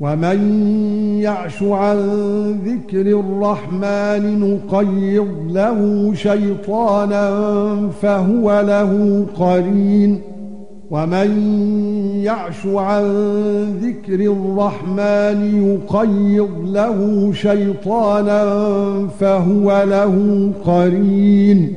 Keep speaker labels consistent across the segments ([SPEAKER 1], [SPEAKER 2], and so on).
[SPEAKER 1] ومن يعش عن ذكر الرحمن نقيض له شيطانا فهو له قرين. ومن يعش عن ذكر الرحمن يقيض له شيطانا فهو له قرين.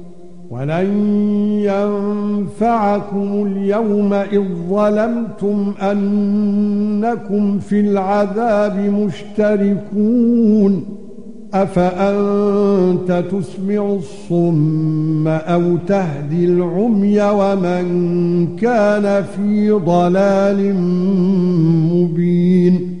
[SPEAKER 1] ولن ينفعكم اليوم إذ ظلمتم أنكم في العذاب مشتركون. أفأنت تسمع الصم أو تهدي العمي ومن كان في ضلال مبين؟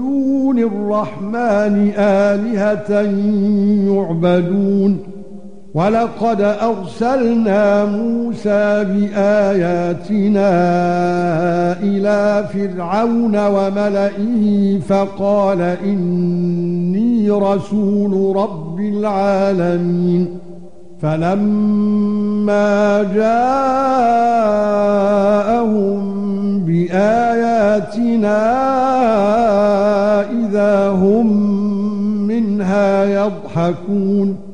[SPEAKER 1] دُونِ الرَّحْمَنِ آلِهَةً يُعْبَدُونَ. وَلَقَدْ أَرْسَلْنَا مُوسَى بِآيَاتِنَا إِلَى فِرْعَوْنَ وَمَلَئِهِ فَقَالَ إِنِّي رَسُولُ رَبِّ الْعَالَمِينَ. فَلَمَّا جَاءَهُم بِآيَاتِنَا إِذَا هُم مِنْهَا يَضْحَكُونَ